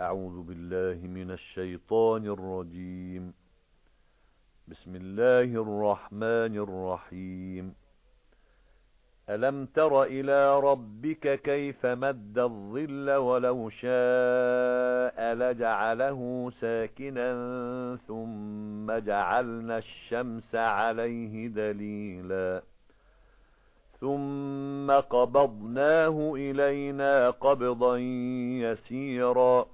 أعوذ بالله من الشيطان الرجيم. بسم الله الرحمن الرحيم. ألم تر إلى ربك كيف مد الظل ولو شاء لجعله ساكنا ثم جعلنا الشمس عليه دليلا. ثم قبضناه إلينا قبضا يسيرا.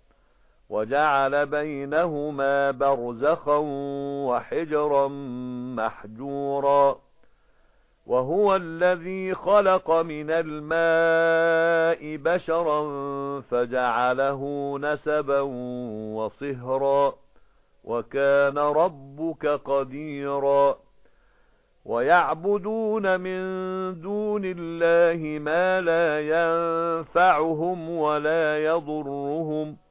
وَجَعَلَ بَيْنَهُمَا بَرْزَخًا وَحِجْرًا مَحْجُورًا. وَهُوَ الَّذِي خَلَقَ مِنَ الْمَاءِ بَشَرًا فَجَعَلَهُ نَسَبًا وَصِهْرًا. وَكَانَ رَبُّكَ قَدِيرًا. وَيَعْبُدُونَ مِن دُونِ اللَّهِ مَا لَا يَنفَعُهُمْ وَلَا يَضُرُّهُمْ.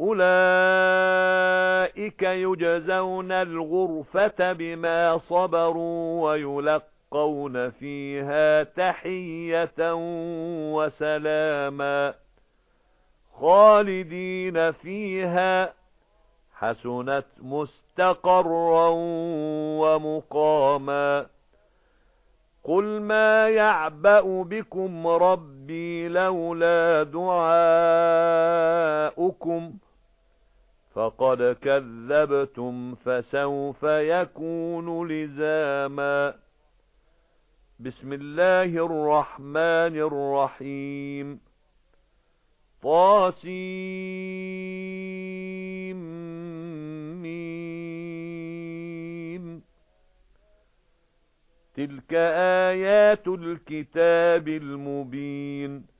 أُولَئِكَ يُجْزَوْنَ الْغُرْفَةَ بِمَا صَبَرُوا وَيُلَقَّوْنَ فِيهَا تَحِيَّةً وَسَلَامًا خالدين فيها حسنت مستقرا ومقاما قُلْ مَا يَعْبَأُ بِكُمْ رَبِّي لَوْلَا دُعَاؤُكُمْ فَقَدْ كَذَّبْتُمْ فَسَوْفَ يَكُونُ لِزَامًا. بِسْمِ اللَّهِ الرَّحْمَنِ الرَّحِيمِ. طاسيم. تلك آيات الكتاب المبين.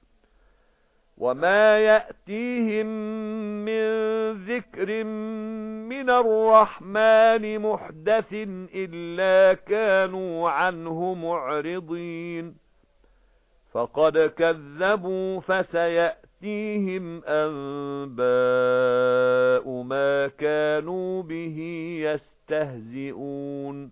وما يأتيهم من ذكر من الرحمن محدث إلا كانوا عنه معرضين فقد كذبوا فسيأتي يَأْتِيهِمْ أَنبَاءُ مَا كَانُوا بِهِ يَسْتَهْزِئُونَ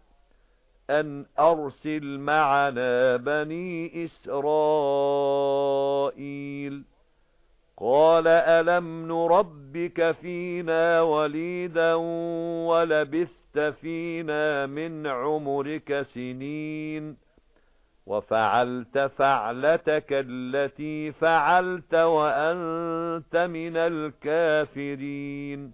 أن أرسل معنا بني إسرائيل قال ألم نربك فينا وليدا ولبثت فينا من عمرك سنين وفعلت فعلتك التي فعلت وأنت من الكافرين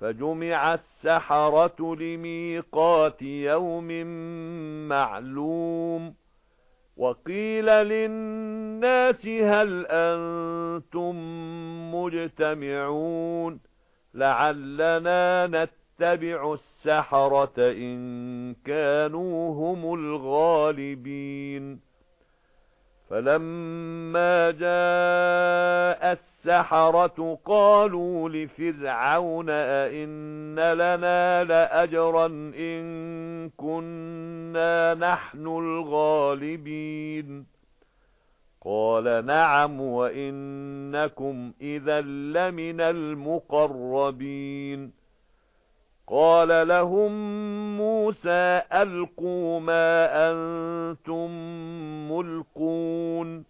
فجمع السحرة لميقات يوم معلوم وقيل للناس هل أنتم مجتمعون لعلنا نتبع السحرة إن كانوا هم الغالبين فلما جاء السحرة قالوا لفرعون أئن لنا لأجرا إن كنا نحن الغالبين. قال نعم وإنكم إذا لمن المقربين. قال لهم موسى ألقوا ما أنتم ملقون.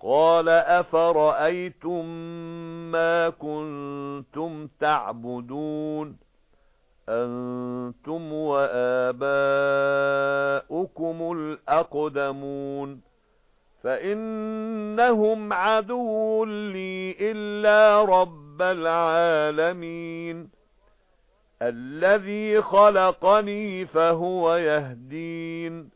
قَالَ أَفَرَأَيْتُم مَّا كُنتُمْ تَعْبُدُونَ أَنتُمْ وَآبَاؤُكُمُ الْأَقْدَمُونَ فَإِنَّهُمْ عَدُوٌّ لِّي إِلَّا رَبَّ الْعَالَمِينَ الَّذِي خَلَقَنِي فَهُوَ يَهْدِينِ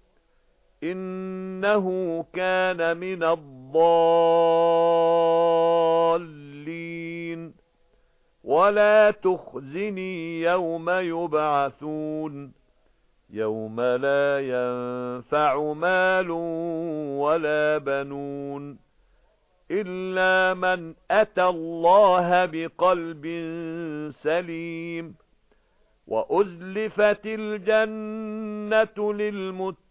إِنَّهُ كَانَ مِنَ الضَّالِّينَ. وَلَا تُخْزِنِي يَوْمَ يُبْعَثُونَ. يَوْمَ لَا يَنفَعُ مَالٌ وَلَا بَنُونَ. إِلَّا مَنْ أَتَى اللَّهَ بِقَلْبٍ سَلِيمٍ. وَأُزْلِفَتِ الْجَنَّةُ لِلْمُتَّقِينَ.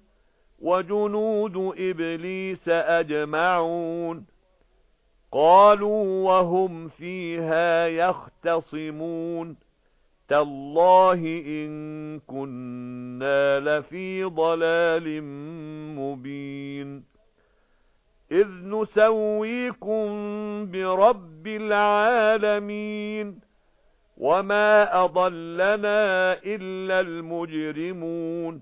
وَجُنُودُ إِبْلِيسَ أَجْمَعُونَ قَالُوا وَهُمْ فِيهَا يَخْتَصِمُونَ تَاللَّهِ إِن كُنَّا لَفِي ضَلَالٍ مُبِينٍ إِذْ نُسَوِّيكُم بِرَبِّ الْعَالَمِينَ وَمَا أَضَلَّنَا إِلَّا الْمُجْرِمُونَ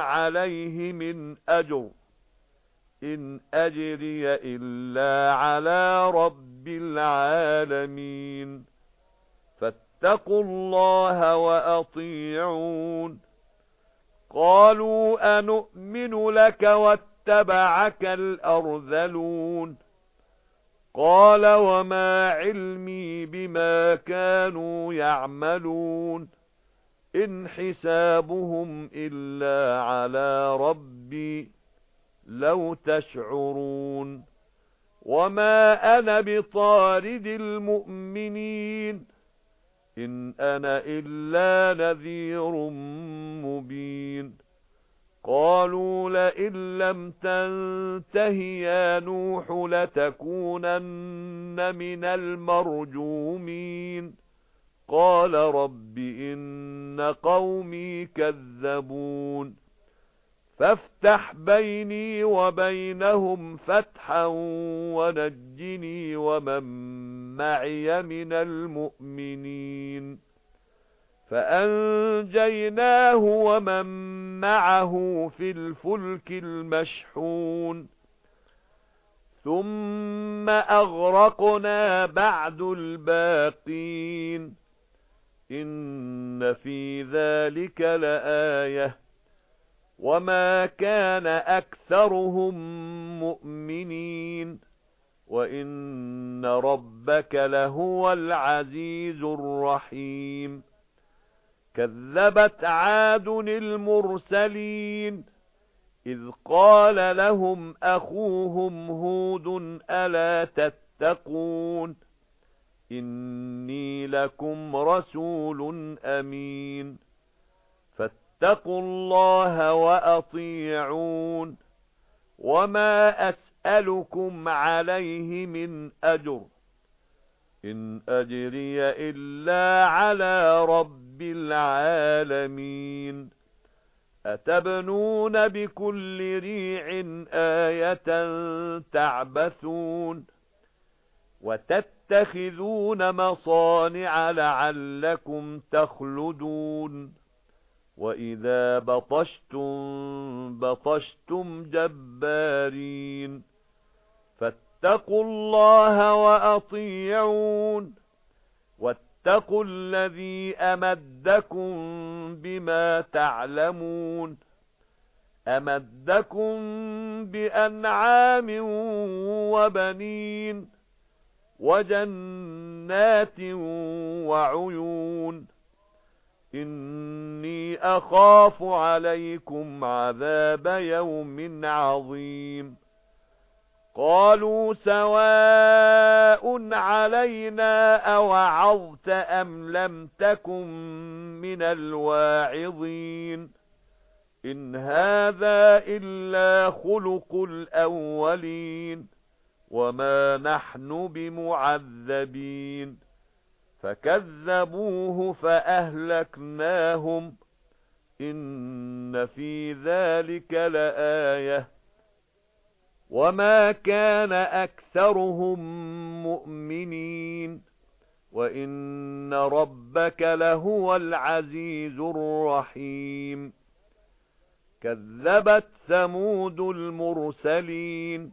عَلَيْهِ مِنْ أَجْرٍ. إِنْ أَجْرِيَ إِلَّا عَلَى رَبِّ الْعَالَمِينَ. فَاتَّقُوا اللَّهَ وَأَطِيعُونِ. قَالُوا أَنُؤْمِنُ لَكَ وَاتَّبَعَكَ الْأَرْذَلُونَ. قَالَ وَمَا عِلْمِي بِمَا كَانُوا يَعْمَلُونَ. إِنْ حِسَابُهُمْ إِلَّا عَلَى رَبِّي لَوْ تَشْعُرُونَ وَمَا أَنَا بِطَارِدِ الْمُؤْمِنِينَ إِنْ أَنَا إِلَّا نَذِيرٌ مُبِينٌ قَالُوا لَئِن لَّمْ تَنْتَهِ يَا نُوحُ لَتَكُونَنَّ مِنَ الْمَرْجُومِينَ قَالَ رَبِّ إِنَّ قَوْمِي كَذَّبُونِ فَافْتَحْ بَيْنِي وَبَيْنَهُمْ فَتْحًا وَنَجِّنِي وَمَن مَّعِيَ مِنَ الْمُؤْمِنِينَ فَأَنجَيْنَاهُ وَمَن مَّعَهُ فِي الْفُلْكِ الْمَشْحُونِ ثُمَّ أَغْرَقْنَا بَعْدُ الْبَاقِينَ إِنَّ فِي ذَلِكَ لَآيَةً وَمَا كَانَ أَكْثَرُهُم مُؤْمِنِينَ وَإِنَّ رَبَّكَ لَهُوَ الْعَزِيزُ الرَّحِيمُ كَذَّبَتْ عَادٌ الْمُرْسَلِينَ إِذْ قَالَ لَهُمْ أَخُوهُمْ هُودٌ أَلَا تَتَّقُونَ إِنِّي لَكُمْ رَسُولٌ أَمِينٌ فَاتَّقُوا اللَّهَ وَأَطِيعُونِ وَمَا أَسْأَلُكُمْ عَلَيْهِ مِنْ أَجْرٍ إِنْ أَجْرِيَ إِلَّا عَلَى رَبِّ الْعَالَمِينَ أَتَبْنُونَ بِكُلِّ رِيعٍ آيَةً تَعْبَثُونَ وَتَتَّخِذُونَ وتتخذون مصانع لعلكم تخلدون. وَإِذَا بَطَشْتُمْ بَطَشْتُمْ جَبَّارِينَ. فَاتَّقُوا اللَّهَ وَأَطِيعُونِ. وَاتَّقُوا الَّذِي أَمَدَّكُم بِمَا تَعْلَمُونَ. أَمَدَّكُم بِأَنْعَامٍ وَبَنِينَ. وَجَنَّاتٍ وَعُيُونٍ إِنِّي أَخَافُ عَلَيْكُمْ عَذَابَ يَوْمٍ عَظِيمٍ قَالُوا سَوَاءٌ عَلَيْنَا أَوَعَظْتَ أَمْ لَمْ تَكُنْ مِنَ الْوَاعِظِينَ إِنْ هَذَا إِلَّا خُلُقُ الْأَوَّلِينَ وَمَا نَحْنُ بِمُعَذَّبِينَ فَكَذَّبُوهُ فَأَهْلَكْنَاهُمْ إِنَّ فِي ذَلِكَ لَآيَةً وَمَا كَانَ أَكْثَرُهُم مُؤْمِنِينَ وَإِنَّ رَبَّكَ لَهُوَ الْعَزِيزُ الرَّحِيمُ كَذَّبَتْ ثَمُودُ الْمُرْسَلِينَ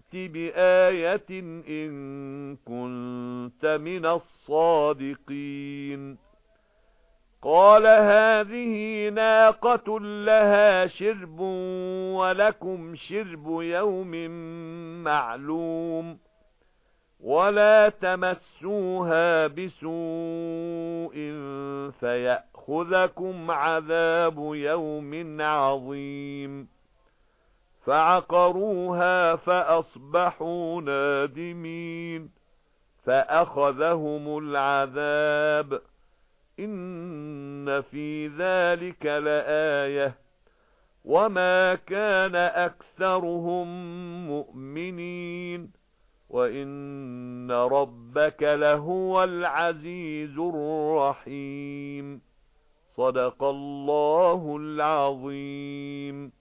فَأْتِ بِآيَةٍ إِن كُنتَ مِنَ الصَّادِقِينَ قَالَ هَذِهِ نَاقَةٌ لَهَا شِرْبٌ وَلَكُمْ شِرْبُ يَوْمٍ مَّعْلُومٍ وَلَا تَمَسُّوهَا بِسُوءٍ فَيَأْخُذَكُمْ عَذَابُ يَوْمٍ عَظِيمٍ فَعَقَرُوهَا فَأَصْبَحُوا نَادِمِينَ فَأَخَذَهُمُ الْعَذَابُ إِنَّ فِي ذَلِكَ لَآيَةً وَمَا كَانَ أَكْثَرُهُم مُؤْمِنِينَ وَإِنَّ رَبَّكَ لَهُوَ الْعَزِيزُ الرَّحِيمُ صَدَقَ اللَّهُ الْعَظِيمُ